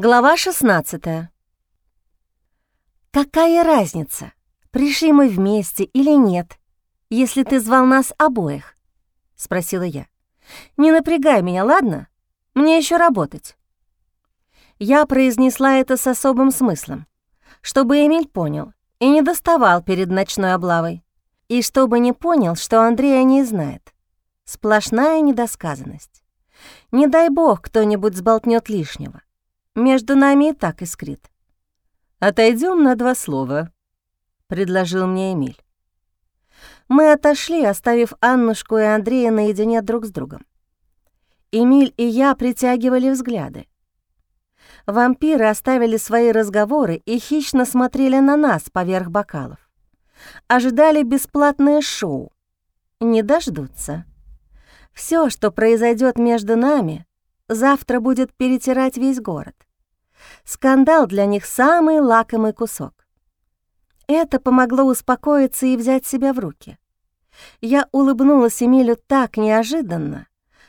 Глава 16 «Какая разница, пришли мы вместе или нет, если ты звал нас обоих?» — спросила я. «Не напрягай меня, ладно? Мне еще работать». Я произнесла это с особым смыслом, чтобы Эмиль понял и не доставал перед ночной облавой, и чтобы не понял, что Андрея не знает. Сплошная недосказанность. Не дай бог кто-нибудь сболтнет лишнего. Между нами и так искрит. Отойдем на два слова», — предложил мне Эмиль. Мы отошли, оставив Аннушку и Андрея наедине друг с другом. Эмиль и я притягивали взгляды. Вампиры оставили свои разговоры и хищно смотрели на нас поверх бокалов. Ожидали бесплатное шоу. Не дождутся. Все, что произойдет между нами, завтра будет перетирать весь город. Скандал для них самый лакомый кусок. Это помогло успокоиться и взять себя в руки. Я улыбнулась Эмилю так неожиданно,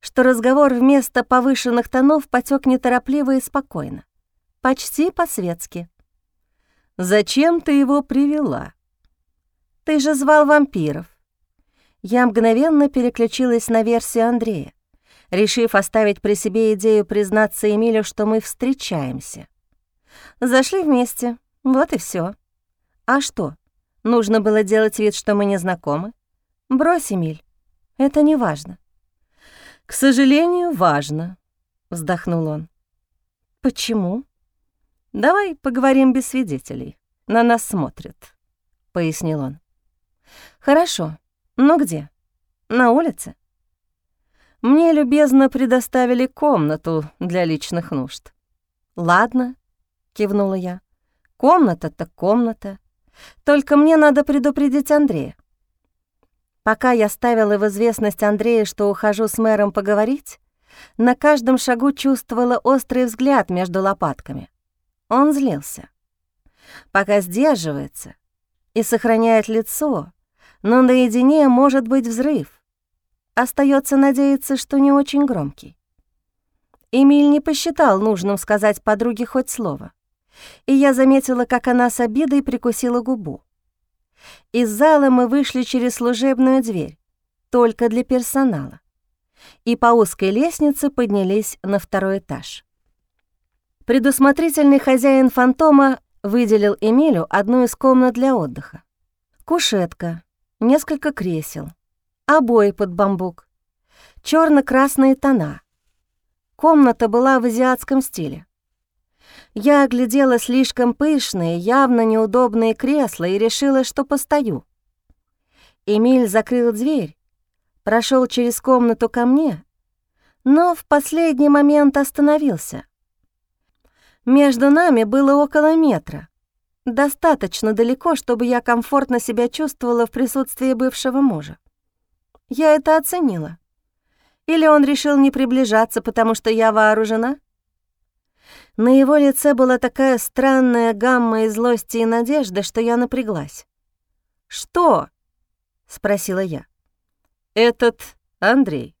что разговор вместо повышенных тонов потек неторопливо и спокойно, почти по-светски. «Зачем ты его привела?» «Ты же звал вампиров». Я мгновенно переключилась на версию Андрея, решив оставить при себе идею признаться Эмилю, что мы встречаемся. Зашли вместе, вот и все. А что, нужно было делать вид, что мы не знакомы? Брось, Эмиль, это не важно. «К сожалению, важно», — вздохнул он. «Почему?» «Давай поговорим без свидетелей. На нас смотрят», — пояснил он. «Хорошо. Но где? На улице?» «Мне любезно предоставили комнату для личных нужд». «Ладно», — кивнула я. «Комната так комната. Только мне надо предупредить Андрея». Пока я ставила в известность Андрея, что ухожу с мэром поговорить, на каждом шагу чувствовала острый взгляд между лопатками. Он злился. Пока сдерживается и сохраняет лицо, но наедине может быть взрыв. Остается надеяться, что не очень громкий. Эмиль не посчитал нужным сказать подруге хоть слово и я заметила, как она с обидой прикусила губу. Из зала мы вышли через служебную дверь, только для персонала, и по узкой лестнице поднялись на второй этаж. Предусмотрительный хозяин фантома выделил Эмилю одну из комнат для отдыха. Кушетка, несколько кресел, обои под бамбук, черно красные тона. Комната была в азиатском стиле. Я оглядела слишком пышные, явно неудобные кресла и решила, что постою. Эмиль закрыл дверь, прошел через комнату ко мне, но в последний момент остановился. Между нами было около метра, достаточно далеко, чтобы я комфортно себя чувствовала в присутствии бывшего мужа. Я это оценила. Или он решил не приближаться, потому что я вооружена? На его лице была такая странная гамма из злости и надежды, что я напряглась. «Что?» — спросила я. «Этот Андрей.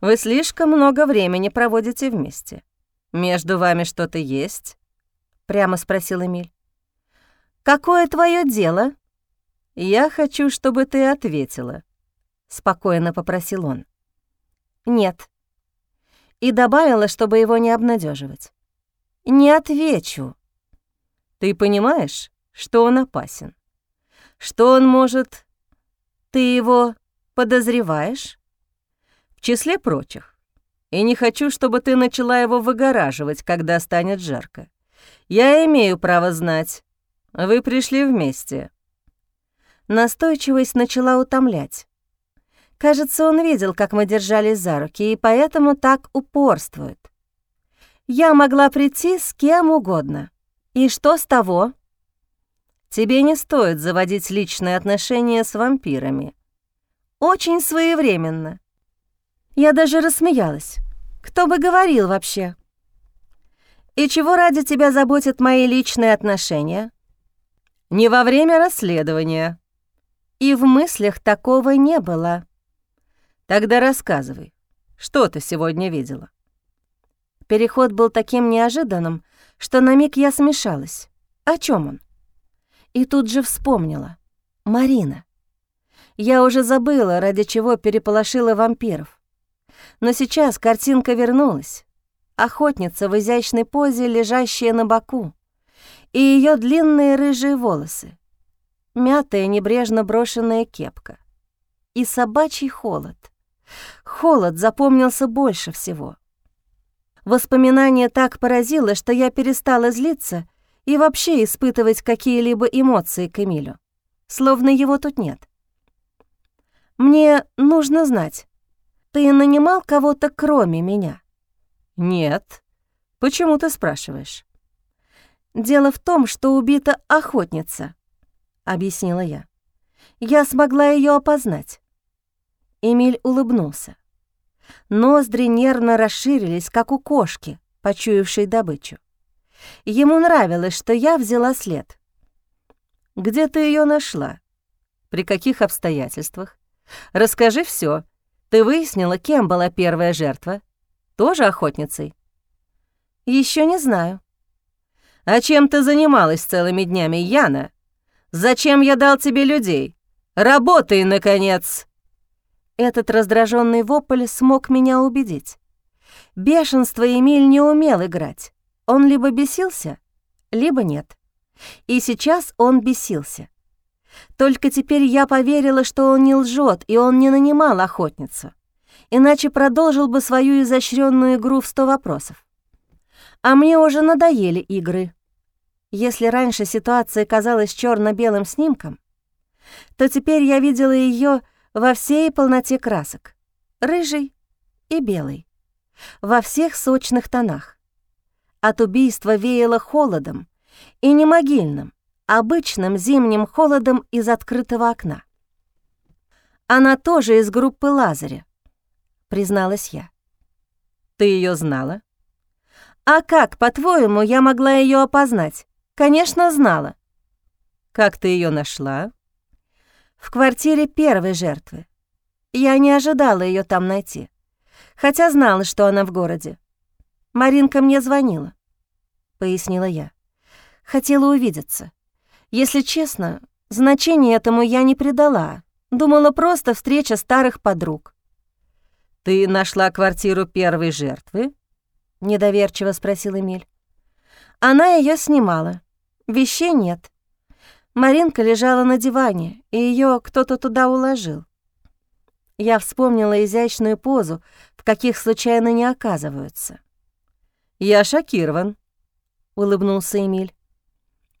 Вы слишком много времени проводите вместе. Между вами что-то есть?» — прямо спросил Эмиль. «Какое твое дело?» «Я хочу, чтобы ты ответила», — спокойно попросил он. «Нет». И добавила, чтобы его не обнадеживать. Не отвечу. Ты понимаешь, что он опасен? Что он может... Ты его подозреваешь? В числе прочих. И не хочу, чтобы ты начала его выгораживать, когда станет жарко. Я имею право знать. Вы пришли вместе. Настойчивость начала утомлять. Кажется, он видел, как мы держались за руки, и поэтому так упорствует. Я могла прийти с кем угодно. И что с того? Тебе не стоит заводить личные отношения с вампирами. Очень своевременно. Я даже рассмеялась. Кто бы говорил вообще? И чего ради тебя заботят мои личные отношения? Не во время расследования. И в мыслях такого не было. Тогда рассказывай, что ты сегодня видела? Переход был таким неожиданным, что на миг я смешалась. О чем он? И тут же вспомнила. Марина. Я уже забыла, ради чего переполошила вампиров. Но сейчас картинка вернулась. Охотница в изящной позе, лежащая на боку, и ее длинные рыжие волосы, мятая небрежно брошенная кепка и собачий холод. Холод запомнился больше всего. Воспоминание так поразило, что я перестала злиться и вообще испытывать какие-либо эмоции к Эмилю, словно его тут нет. «Мне нужно знать, ты нанимал кого-то кроме меня?» «Нет. Почему ты спрашиваешь?» «Дело в том, что убита охотница», — объяснила я. «Я смогла ее опознать». Эмиль улыбнулся. Ноздри нервно расширились, как у кошки, почуявшей добычу. Ему нравилось, что я взяла след. «Где ты ее нашла? При каких обстоятельствах? Расскажи все. Ты выяснила, кем была первая жертва? Тоже охотницей?» Еще не знаю». «А чем ты занималась целыми днями, Яна? Зачем я дал тебе людей? Работай, наконец!» Этот раздраженный вопль смог меня убедить. Бешенство Эмиль не умел играть. Он либо бесился, либо нет. И сейчас он бесился. Только теперь я поверила, что он не лжет, и он не нанимал охотницу. Иначе продолжил бы свою изощренную игру в сто вопросов. А мне уже надоели игры. Если раньше ситуация казалась черно белым снимком, то теперь я видела ее во всей полноте красок, рыжий и белый, во всех сочных тонах. От убийства веяло холодом, и не могильным, обычным зимним холодом из открытого окна. Она тоже из группы Лазаря, призналась я. Ты ее знала? А как, по-твоему, я могла ее опознать? Конечно, знала. Как ты ее нашла? В квартире первой жертвы. Я не ожидала ее там найти, хотя знала, что она в городе. Маринка мне звонила, — пояснила я. Хотела увидеться. Если честно, значения этому я не придала. Думала, просто встреча старых подруг. «Ты нашла квартиру первой жертвы?» — недоверчиво спросил Эмиль. Она ее снимала. Вещей нет. Маринка лежала на диване, и ее кто-то туда уложил. Я вспомнила изящную позу, в каких случайно не оказываются. «Я шокирован», — улыбнулся Эмиль.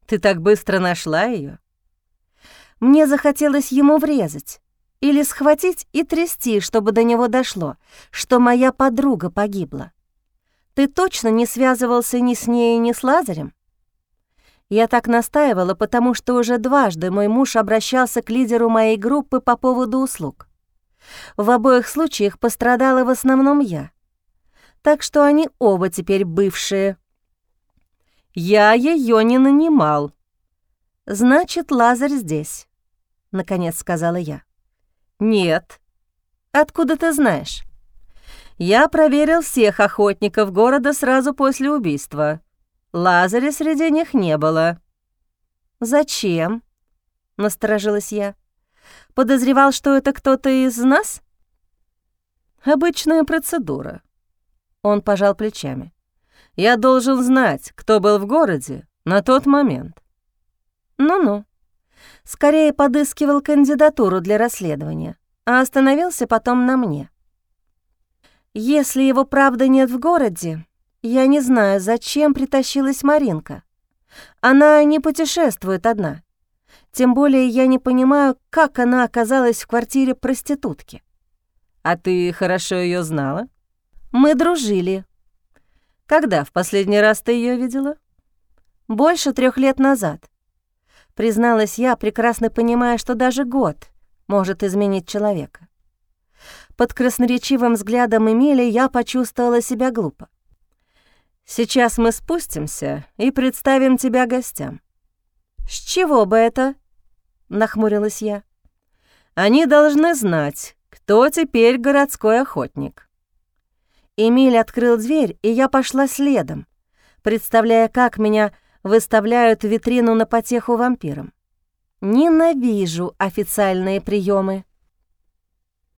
«Ты так быстро нашла ее? Мне захотелось ему врезать или схватить и трясти, чтобы до него дошло, что моя подруга погибла. Ты точно не связывался ни с ней, ни с Лазарем? Я так настаивала, потому что уже дважды мой муж обращался к лидеру моей группы по поводу услуг. В обоих случаях пострадала в основном я. Так что они оба теперь бывшие. Я ее не нанимал. Значит, Лазарь здесь, наконец сказала я. Нет. Откуда ты знаешь? Я проверил всех охотников города сразу после убийства. Лазаря среди них не было». «Зачем?» — насторожилась я. «Подозревал, что это кто-то из нас?» «Обычная процедура». Он пожал плечами. «Я должен знать, кто был в городе на тот момент». «Ну-ну». Скорее подыскивал кандидатуру для расследования, а остановился потом на мне. «Если его правда нет в городе, я не знаю, зачем притащилась Маринка. Она не путешествует одна. Тем более я не понимаю, как она оказалась в квартире проститутки. А ты хорошо ее знала? Мы дружили. Когда в последний раз ты ее видела? Больше трех лет назад. Призналась я, прекрасно понимая, что даже год может изменить человека. Под красноречивым взглядом Эмили я почувствовала себя глупо. Сейчас мы спустимся и представим тебя гостям». «С чего бы это?» — нахмурилась я. «Они должны знать, кто теперь городской охотник». Эмиль открыл дверь, и я пошла следом, представляя, как меня выставляют в витрину на потеху вампирам. Ненавижу официальные приемы.